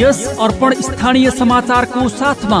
यस अर्पण स्थानीय समाचारको साथमा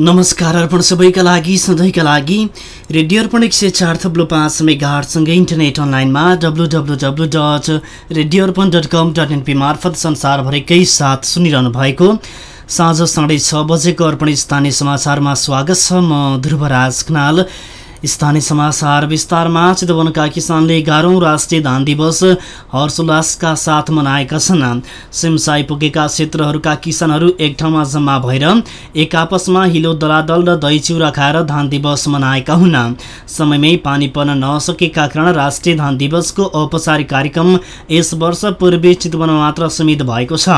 नमस्कार अर्पण सबैका लागि सधैँका लागि रेडियो अर्पण एक सय चार थप्लो पाँच मेगाहरूसँगै इन्टरनेट अनलाइनमा W W W dot radio Arpan dot com dot NP मार्फत संसारभरिकै साथ सुनिरहनु भएको साँझ साढे छ बजेको अर्पण स्थानीय समाचारमा स्वागत छ म ध्रुवराज खनाल। स्थानीय समाचार विस्तारमा चितवनका किसानले एघारौँ राष्ट्रिय धान दिवस हर्षोल्लासका साथ मनाएका छन्। सिमसाई पुगेका क्षेत्रहरूका किसानहरू एक ठाउँमा जम्मा भएर एक आपसमा हिलो दलादल र दही चिउरा खाएर धान दिवस मनाएका हुन्। समयमै पानी पर्न नसकेका कारण राष्ट्रिय धान दिवसको औपचारिक कार्यक्रम यस वर्ष पूर्वी चितवनमा मात्र सीमित भएको छ।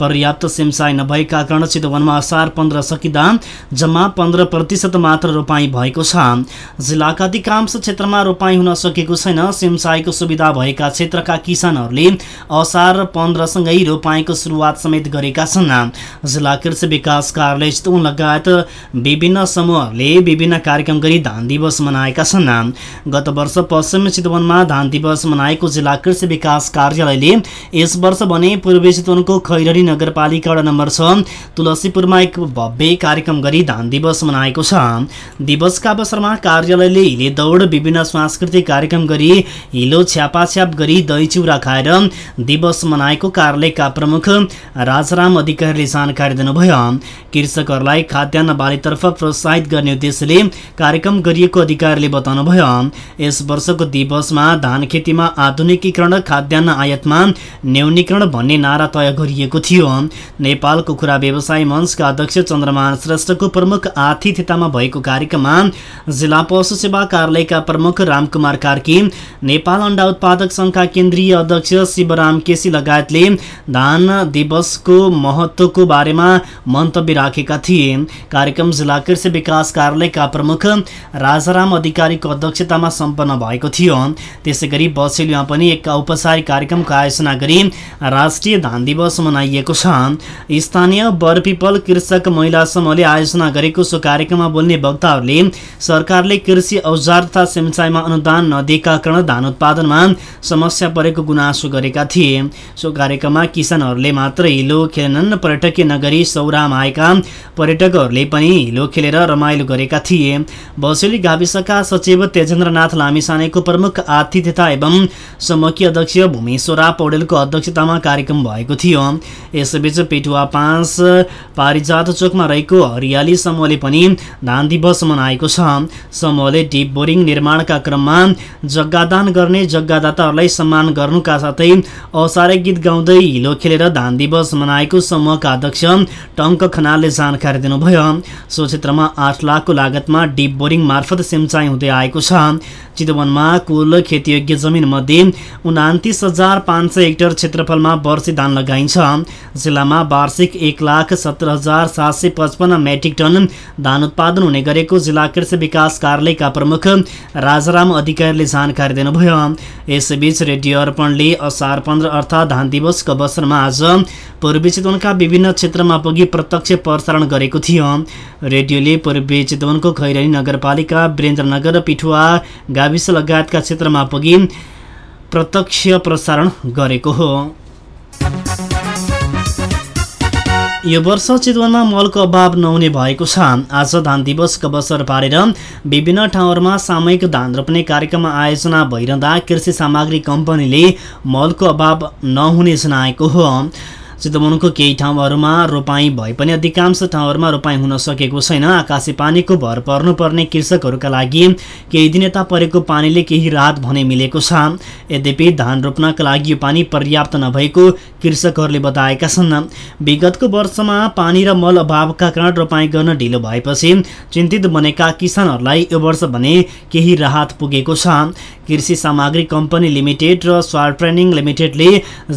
पर्याप्त सिमसाई नभएका कारण चितवनमा असार पन्ध्र सकिँदा जम्मा पन्ध्र प्रतिशत मात्र रोपाई भएको छ। जिल्लाका अधिकांश क्षेत्रमा रोपाई हुन सकेको छैन। सिमसाईको सुविधा भएका क्षेत्रका किसानहरूले असार पन्ध्रसँगै रोपाईको सुरुवात समेत गरेका छन्। जिल्ला कृषि विकास कार्यालय चितवन लगायत विभिन्न समूहहरूले विभिन्न कार्यक्रम गरी धान दिवस मनाएका छन्। गत वर्ष पश्चिम चितवनमा धान दिवस मनाएको जिल्ला कृषि विकास कार्यालयले यस वर्ष भने पूर्वी चितवनको खैरनी नगरपालिका वडा नम्बर छ तुलसीपुरमा एक भव्य कार्यक्रम गरी धान दिवस मनाएको छ। दिवसका अवसरमा कार्यालयले हिले दौड विभिन्न सांस्कृतिक कार्यक्रम गरी हिलो छ्यापाछ्याप गरी दही चिउरा खाएर दिवस मनाएको कार्यालयका प्रमुख राजाराम अधिकारीले जानकारी दिनुभयो। कृषकहरूलाई खाद्यान्न बालीतर्फ प्रोत्साहित गर्ने उद्देश्यले कार्यक्रम गरिएको अधिकारीले बताउनुभयो। यस वर्षको दिवसमा धान खेतीमा आधुनिकीकरण खाद्यान्न आयातमा न्यूनीकरण भन्ने नारा तय गरिएको थियो। नेपाल कुखुरा व्यवसाय मञ्चका अध्यक्ष चन्द्रमान श्रेष्ठको प्रमुख आतिथ्यतामा भएको कार्यक्रममा जिल्ला पशु सेवा कार्यालयका प्रमुख रामकुमार कार्की नेपाल अण्डा उत्पादक संघका केन्द्रीय अध्यक्ष शिवराम केसी लगायतले धान दिवसको महत्वको बारेमा मन्तव्य राखेका थिए। कार्यक्रम जिल्ला कृषि विकास कार्यालयका प्रमुख राजाराम अधिकारीको अध्यक्षतामा सम्पन्न भएको थियो। त्यसै गरी बसेलीमा पनि एक औपचारिक कार्यक्रमको आयोजना गरी राष्ट्रिय धान दिवस मनाइएको छ। स्थानीय बरपिपल कृषक महिला समूहले आयोजना गरेको सो कार्यक्रममा बोल्ने वक्ताहरूले सरकारले कृषि औजार तथा सिंचाइमा अनुदान नदिएका कारण धान उत्पादनमा समस्या परेको गुनासो गरेका थिए। सो कार्यक्रममा किसानहरूले मात्र हिलो खेलेनन्। पर्यटकीय नगरी सौरामा आएका पर्यटकहरूले पनि हिलो खेलेर रमाइलो गरेका थिए। बसेली गाविसका सचिव तेजेन्द्रनाथ लामिसानेको प्रमुख आतिथ्यता एवं समूहकीय अध्यक्ष भूमेश्वरा पौडेलको अध्यक्षतामा कार्यक्रम भएको थियो। यसैबीच पेटुवा पाँच पारिजात चोकमा रहेको हरियाली समूहले पनि धान दिवस मनाएको छ। समूहले डिप बोरिङ निर्माणका क्रममा जग्गादान गर्ने जग्गादाताहरूलाई सम्मान गर्नुका साथै औसारे गीत गाउँदै हिलो खेलेर धान दिवस मनाएको समूहका अध्यक्ष टङ्क खनालले जानकारी दिनुभयो। सो क्षेत्रमा आठ लाखको लागतमा डिप बोरिङ मार्फत सिंचाइ हुँदै आएको छ। चितवनमा कुल खेतीयोग्य जमिन मध्ये उनातिस हजार पाँच सय हेक्टर क्षेत्रफलमा वर्षी धान लगाइन्छ। जिल्लामा वार्षिक एक लाख सत्र हजार सात सय पचपन्न मेट्रिक टन धान उत्पादन हुने गरेको जिल्ला कृषि विकास कार्यालयका प्रमुख राजाराम अधिकारीले जानकारी दिनुभयो। यसैबीच रेडियो अर्पणले असार पन्ध्र अर्थात् धान दिवसको अवसरमा आज पूर्वी चितवनका विभिन्न क्षेत्रमा पुगी प्रत्यक्ष प्रसारण गरेको थियो। रेडियोले पूर्वी चितवनको खैरनी नगरपालिका वीरेन्द्रनगर पिठुवा गाविस लगायतका क्षेत्रमा पुगी प्रत्यक्ष प्रसारण गरेको हो। यो वर्ष चितवनमा मलको अभाव नहुने भएको छ। आज धान दिवसको अवसर पारेर विभिन्न ठाउँहरूमा सामूहिक धान रोप्ने कार्यक्रम आयोजना भइरहँदा कृषि सामग्री कम्पनीले मलको अभाव नहुने जनाएको हो। चितवनको केही ठाउँहरूमा रोपाई भए पनि अधिकांश ठाउँहरूमा रोपाई हुन सकेको छैन। आकाशे पानीको भर पर्नुपर्ने कृषकहरूका लागि केही दिन यता परेको पानीले केही राहत भने मिलेको छ। यद्यपि धान रोप्नका लागि यो पानी पर्याप्त नभएको कृषकहरूले बताएका छन्। विगतको वर्षमा पानी र मल अभावका कारण रोपाई गर्न ढिलो भएपछि चिन्तित बनेका किसानहरूलाई यो वर्ष भने केही राहत पुगेको छ। कृषि सामग्री कम्पनी लिमिटेड र स्वार ट्रेनिङ लिमिटेडले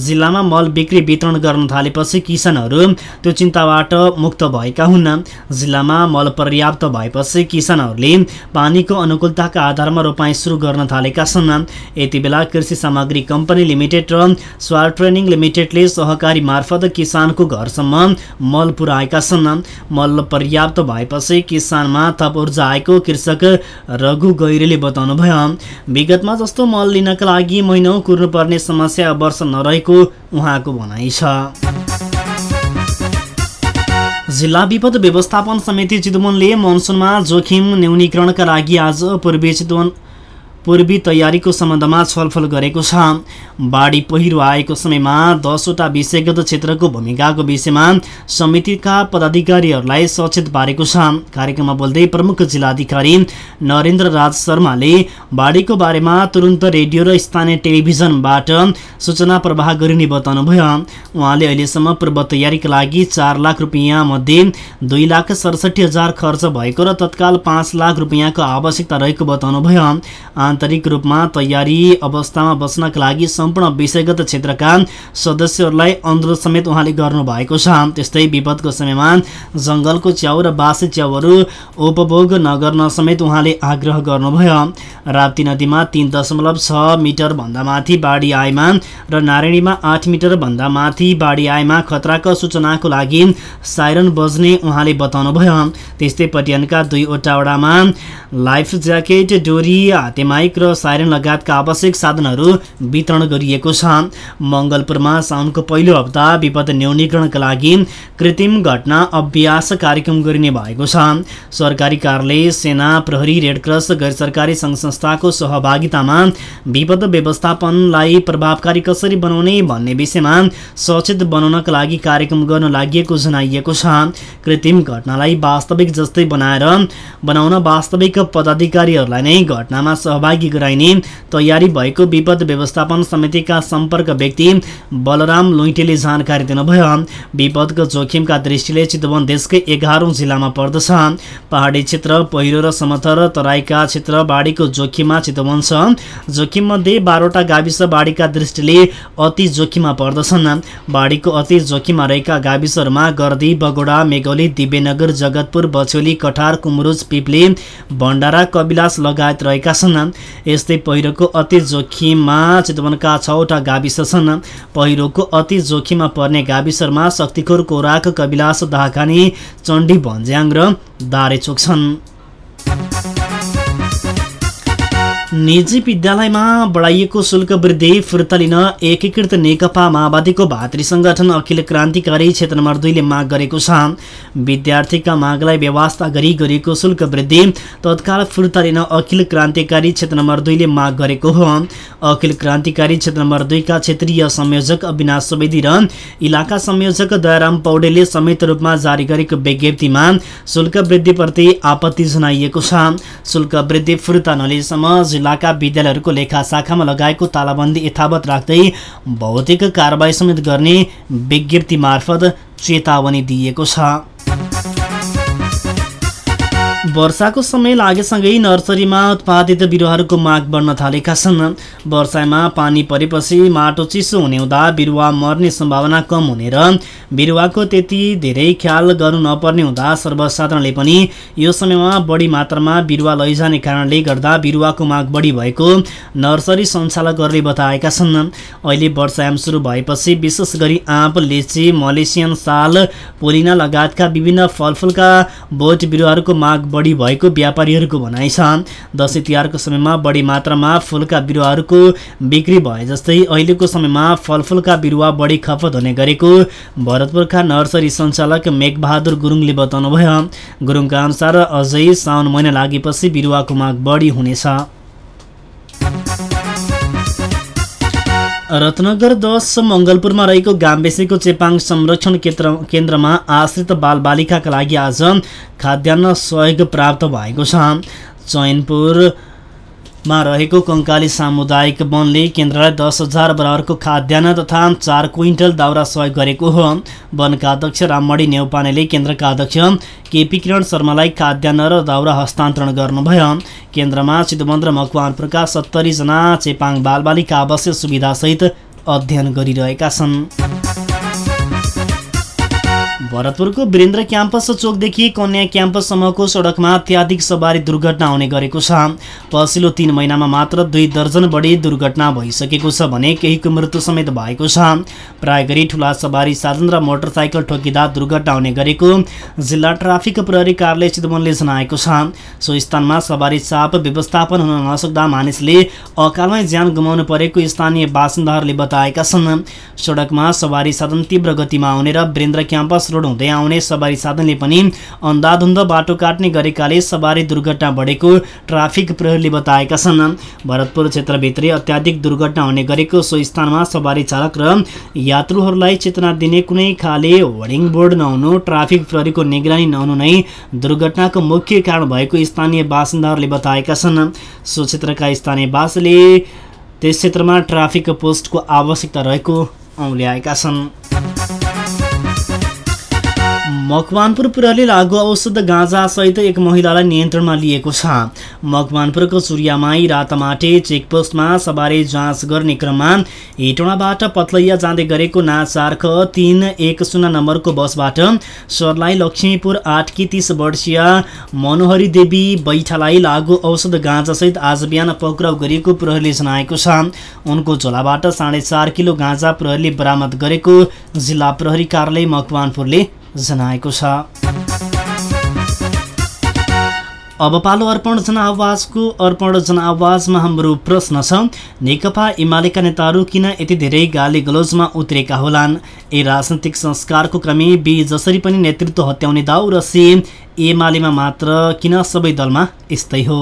जिल्लामा मल बिक्री वितरण गर्न थालेपछि किसानहरू त्यो चिन्ताबाट मुक्त भएका हुन्। जिल्लामा मल पर्याप्त भएपछि किसानहरूले पानीको अनुकूलताका आधारमा रोपाई सुरु गर्न थालेका छन्। यति बेला कृषि सामग्री कम्पनी लिमिटेड र स्वार ट्रेनिङ लिमिटेडले सहकारी मार्फत किसानको घरसम्म मल पुर्याएका छन्। मल पर्याप्त भएपछि किसानमा थप ऊर्जा आएको कृषक रघु गैरेले बताउनुभयो। विगतमा जस्तो मल लिनका लागि महिनौ कुर्नुपर्ने समस्या वर्ष नरहेको उहाँको भनाइ छ। जिल्ला विपद व्यवस्थापन समिति चितवनले मनसुनमा जोखिम न्यूनीकरणका लागि आज पूर्वी चितवन पूर्वी तयारीको सम्बन्धमा छलफल गरेको छ। बाढी पहिरो आएको समयमा दसवटा विषयगत क्षेत्रको भूमिकाको विषयमा समितिका पदाधिकारीहरूलाई सचेत पारेको छ। कार्यक्रममा बोल्दै प्रमुख जिल्लाधिकारी नरेन्द्र राज शर्माले बाढीको बारेमा तुरन्त रेडियो र स्थानीय टेलिभिजनबाट सूचना प्रवाह गरिने बताउनुभयो। उहाँले अहिलेसम्म पूर्व तयारीका लागि चार लाख रुपियाँ मध्ये दुई लाख सडसठी हजार खर्च भएको र तत्काल पाँच लाख रुपियाँको आवश्यकता रहेको बताउनुभयो। आन्तरिक रूपमा तयारी अवस्थामा बस्नका लागि सम्पूर्ण विषयगत क्षेत्रका सदस्यहरूलाई अनुरोध समेत उहाँले गर्नुभएको छ। त्यस्तै विपदको समयमा जङ्गलको च्याउ र बाँसे च्याउहरू उपभोग नगर्न समेत उहाँले आग्रह गर्नुभयो। राप्ती नदीमा तिन दशमलव छ मिटरभन्दा माथि बाढी आएमा र नारायणीमा आठ मिटरभन्दा माथि बाढी आएमा खतराको सूचनाको लागि साइरन बज्ने उहाँले बताउनुभयो। त्यस्तै पटियानका दुईवटा वडामा लाइफ ज्याकेट डोरी हातेमा माइक र साइरन लगायतका आवश्यक साधनहरू वितरण गरिएको छ। मङ्गलपुरमा साउनको पहिलो हप्ता विपद न्यूनीकरणका लागि कृत्रिम घटना अभ्यास कार्यक्रम गरिने भएको छ। सरकारी कार्यालय सेना प्रहरी रेडक्रस गैर सरकारी सङ्घ संस्थाको सहभागितामा विपद व्यवस्थापनलाई प्रभावकारी कसरी बनाउने भन्ने विषयमा सचेत बनाउनका लागि कार्यक्रम गर्न लागि जनाइएको छ। कृत्रिम घटनालाई वास्तविक जस्तै बनाएर बनाउन वास्तविक पदाधिकारीहरूलाई नै घटनामा सहभागी सहभागी गराइने तयारी भएको विपद व्यवस्थापन समितिका सम्पर्क व्यक्ति बलराम लुइटेले जानकारी दिनुभयो। विपदको जोखिमका दृष्टिले चितवन देशकै एघारौँ जिल्लामा पर्दछ। पहाडी क्षेत्र पहिरो र समथर तराईका क्षेत्र बाढीको जोखिममा चितवन छ। जोखिममध्ये बाह्रवटा गाविस बाढीका दृष्टिले अति जोखिममा पर्दछन्। बाढीको अति जोखिममा रहेका गाविसहरूमा गर्दी बगोडा मेघोली दिव्यनगर जगतपुर बछौली कठार कुमरुज पिप्ले भण्डारा कविलास लगायत रहेका छन्। यस्तै पहिरोको अति जोखिममा चितवनका छवटा गाविस छन्। पहिरोको अति जोखिममा पर्ने गाविसहरूमा शक्तिखोर कोराक कविलास दाहकानी चण्डी भन्ज्याङ र दारेचोक छन्। निजी विद्यालयमा बढाइएको शुल्क वृद्धि फिर्ता लिन एकीकृत नेकपा माओवादीको भातृ संगठन अखिल क्रान्तिकारी क्षेत्र नम्बर दुईले माग गरेको छ। विद्यार्थीका मागलाई व्यवस्था गरी गरिएको शुल्क वृद्धि तत्काल फिर्ता लिन अखिल क्रान्तिकारी क्षेत्र नम्बर दुईले माग गरेको हो। अखिल क्रान्तिकारी क्षेत्र नम्बर दुईका क्षेत्रीय संयोजक अविनाश सुवेदी र इलाका संयोजक दयाराम पौडेलले संयुक्त रूपमा जारी गरेको विज्ञप्तिमा शुल्क वृद्धिप्रति आपत्ति जनाइएको छ। शुल्क वृद्धि फिर्ता नलिएसम्म जिल्लाका विद्यालयहरूको लेखा शाखामा लगाएको तालाबन्दी यथावत राख्दै भौतिक कारवाही समेत गर्ने विज्ञप्ति मार्फत चेतावनी दिएको छ। वर्षाको समय लागेसँगै नर्सरीमा उत्पादित बिरुवाहरूको माग बढ्न थालेका छन्। वर्षामा पानी परेपछि माटो चिसो हुने हुँदा बिरुवा मर्ने सम्भावना कम हुने र बिरुवाको त्यति धेरै ख्याल गर्नु नपर्ने हुँदा सर्वसाधारणले पनि यो समयमा बढी मात्रामा बिरुवा लैजाने कारणले गर्दा बिरुवाको माग बढी भएको नर्सरी सञ्चालकहरूले बताएका छन्। अहिले वर्षायाम सुरु भएपछि विशेष गरी आँप लिची मलेसियन साल पोलिना लगायतका विभिन्न फलफुलका बोट बिरुवाहरूको माग बढी भएको व्यापारीहरूको भनाइ छ। दसैँ तिहारको समयमा बढी मात्रामा फुलका बिरुवाहरूको बिक्री भए जस्तै अहिलेको समयमा फलफुलका बिरुवा बढी खपत हुने गरेको भरतपुरका नर्सरी सञ्चालक मेघबहादुर गुरुङले बताउनुभयो। गुरुङका अनुसार अझै साउन महिना लागेपछि बिरुवाको माग बढी हुनेछ। रत्नगर दस मङ्गलपुरमा रहेको गाम्बेसीको चेपाङ संरक्षण केन्द्र केन्द्रमा आश्रित बालबालिकाका लागि आज खाद्यान्न सहयोग प्राप्त भएको छ। चैनपुरमा रहेको कङ्काली सामुदायिक वनले केन्द्रलाई दस हजार बराबरको खाद्यान्न तथा चार क्विन्टल दाउरा सहयोग गरेको हो। वनका अध्यक्ष राममणी नेउपानेले केन्द्रका अध्यक्ष केपी किरण शर्मालाई खाद्यान्न र दाउरा हस्तान्तरण गर्नुभयो। केन्द्रमा चितवन र मकवानपुरका सत्तरीजना चेपाङ बालबालिका आवासीय सुविधासहित अध्ययन गरिरहेका छन्। भरतपुरको वीरेन्द्र क्याम्पस चोकदेखि कन्या क्याम्पससम्मको सडकमा अत्याधिक सवारी दुर्घटना हुने गरेको छ। पछिल्लो तीन महिनामा मात्र दुई दर्जन बढी दुर्घटना भइसकेको छ भने केहीको मृत्यु समेत भएको छ। प्राय गरी ठुला सवारी साधन र मोटरसाइकल ठोकिँदा दुर्घटना हुने गरेको जिल्ला ट्राफिक प्रहरी कार्यालय चितवनले जनाएको छ। सो स्थानमा सवारी चाप व्यवस्थापन हुन नसक्दा मानिसले अकालमै ज्यान गुमाउनु परेको स्थानीय बासिन्दाहरूले बताएका छन्। सडकमा सवारी साधन तीव्र गतिमा आउने र वीरेन्द्र क्याम्पस हुँदै आउने सवारी साधनले पनि अन्धाधुन्द बाटो काट्ने गरेकाले सवारी दुर्घटना बढेको ट्राफिक प्रहरीले बताएका छन्। भरतपुर क्षेत्रभित्रै अत्याधिक दुर्घटना हुने गरेको सो स्थानमा सवारी चालक र यात्रुहरूलाई चेतना दिने कुनै खाले होर्डिङ बोर्ड नहुनु ट्राफिक प्रहरीको निगरानी नहुनु नै दुर्घटनाको मुख्य कारण भएको स्थानीय बासिन्दाहरूले बताएका छन्। सो क्षेत्रका स्थानीयवासीले त्यस क्षेत्रमा ट्राफिक पोस्टको आवश्यकता रहेको औल्याएका छन्। मकवानपुर प्रहरीले लागु औषध गाँजासहित एक महिलालाई नियन्त्रणमा लिएको छ। मकवानपुरको चुरियामाई रातमाटे चेकपोस्टमा सवारी जाँच गर्ने क्रममा हेटौँडाबाट पत्लैया जाँदै गरेको नाचार्ख तिन एक शून्य नम्बरको बसबाट सरलाई लक्ष्मीपुर आठकी तिस वर्षीय मनोहरी देवी बैठालाई लागु औषध गाँजासहित आज बिहान पक्राउ गरिएको प्रहरीले जनाएको छ। उनको झोलाबाट साढे चार किलो गाँजा प्रहरीले बरामद गरेको जिल्ला प्रहरी कार्यालय मकवानपुरले जनाएको छ। अब पालो अर्पण जनआवाजको अर्पण जनआवाजमा हाम्रो प्रश्न छ नेकपा एमालेका नेताहरू किन यति धेरै गाली गलोजमा उत्रेका होलान्? ए राजनैतिक संस्कारको कमी बी जसरी पनि नेतृत्व हत्याउने दाउ र सी एमालेमा मात्र किन सबै दलमा यस्तै हो?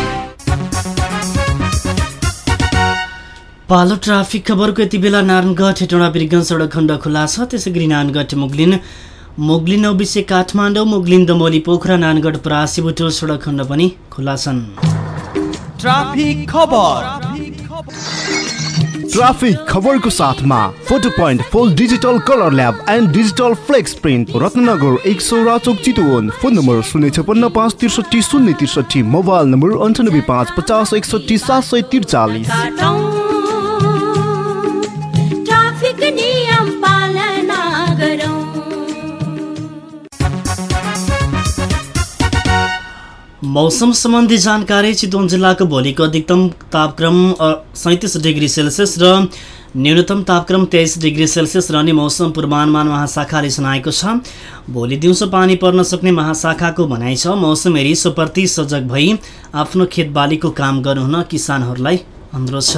पालो ट्राफिक खबरको यति बेला नारायणगढ हेटौँडा बिरगञ्ज सडक खण्ड खुला छ। त्यसै गरी नारायणगढ मुगलिन मुगलिन औबिसे काठमाडौँ मुगलिन दमोली पोखरा नारायणगढ परासी बुटोल सडक खण्ड पनि खुला छन्। ट्राफिक खबर। ट्राफिक खबरको साथमा photo point full digital colour lab and digital flex print Ratnanagar एक सौ राचोक चितवन। फोन नम्बर शून्य छपन्न पाँच त्रिसठी शून्य त्रिसठी मोबाइल नम्बर अन्ठानब्बे पाँच पचास एकसठी सात सय त्रिचालिस। मौसम सम्बन्धी जानकारी चितवन जिल्लाको भोलिको अधिकतम तापक्रम सैँतिस डिग्री सेल्सियस र न्यूनतम तापक्रम तेइस डिग्री सेल्सियस रहने मौसम पूर्वानुमान महाशाखाले जनाएको छ। भोलि दिउँसो पानी पर्न सक्ने महाशाखाको भनाइ छ मौसम हेरी सोप्रति सजग भई आफ्नो खेतबालीको काम गर्नुहुन किसानहरूलाई अनुरोध छ।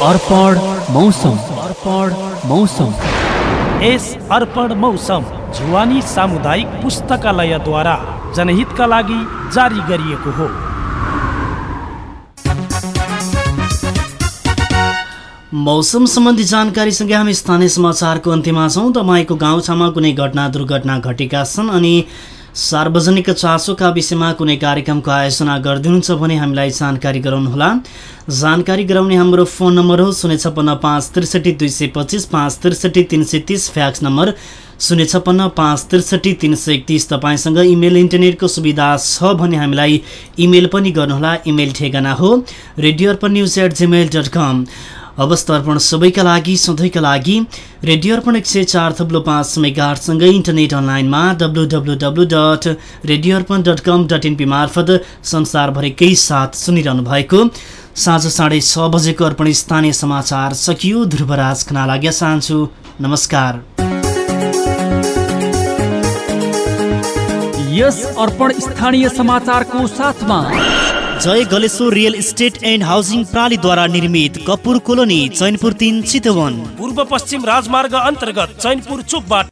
अर्पण मौसम जुवानी सामुदायिक पुस्तकालयद्वारा। जनहितका लागि जारी गरिएको हो। मौसम सम्बन्धी जानकारीसँगै हामी स्थानीय समाचारको अन्त्यमा छौँ। तपाईँको गाउँठाउँमा कुनै घटना दुर्घटना घटेका छन् अनि सार्वजनिक चासोका विषयमा कुनै कार्यक्रमको आयोजना गरिदिनुहुन्छ भने हामीलाई जानकारी गराउनुहोला। जानकारी गराउने हाम्रो फोन नम्बर हो शून्य छप्पन्न पाँच त्रिसठी दुई सय पच्चिस पाँच त्रिसठी तिन सय तिस फ्याक्स नम्बर शून्य छप्पन्न पाँच त्रिसठी तिन सय एकतिस तपाईँसँग इमेल इन्टरनेटको सुविधा छ भने हामीलाई इमेल पनि गर्नुहोला। इमेल ठेगाना हो। Radio Arpan news at Gmail dot com. अवस्था अर्पण सबैका लागि सधैँका लागि। रेडियो अर्पण एक सय चार थप्लो पाँच मेगाहरूसँगै इन्टरनेट अनलाइनमा W W W dot radio Arpan dot com dot NP मार्फत संसारभरिकै साथ सुनिरहनु भएको। साँझ साढे छ बजेको अर्पण स्थानीय समाचार सकियो। ध्रुवराज खना लाग्या चाहन्छु। नमस्कार। यस अर्पण स्थानीय समाचारको साथमा। Jay Galeshwar real estate and housing प्रणालीद्वारा निर्मित कपुर कोलोनी चैनपुर तिन चितवन। पूर्व पश्चिम राजमार्ग अन्तर्गत चैनपुर चोकबाट